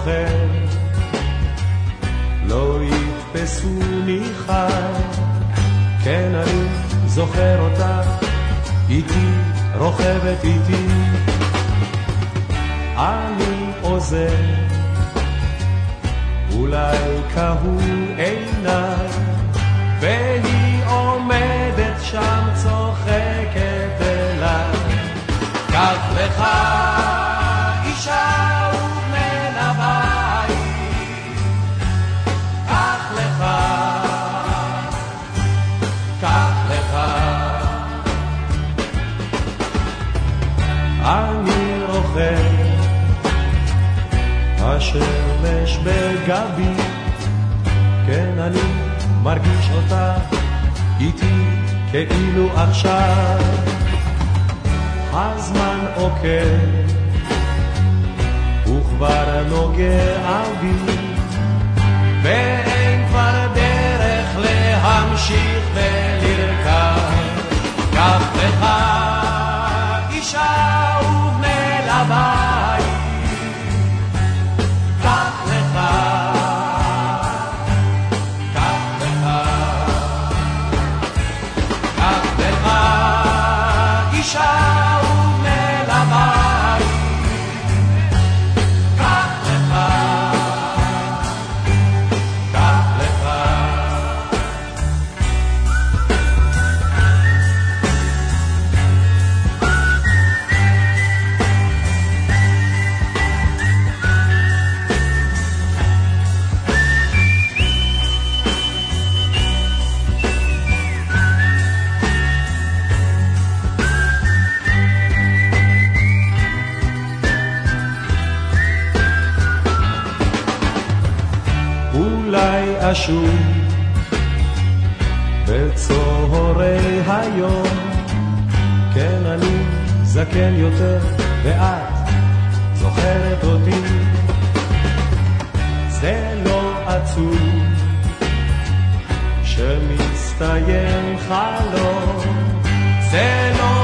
זוכר, לא יתפסוני חי, כן אני זוכר אותך, איתי רוכבת איתי, אני עוזר, אולי קהו עיניי, והיא השמש בגבי, כן אני מרגיש אותה איתי כאילו עכשיו. הזמן עוקב וכבר נוגע בי shine. אשוב בצהרי היום. כן, אני זקן יותר, ואת זוכרת אותי. זה לא עצוב שמסתיים חלום, זה לא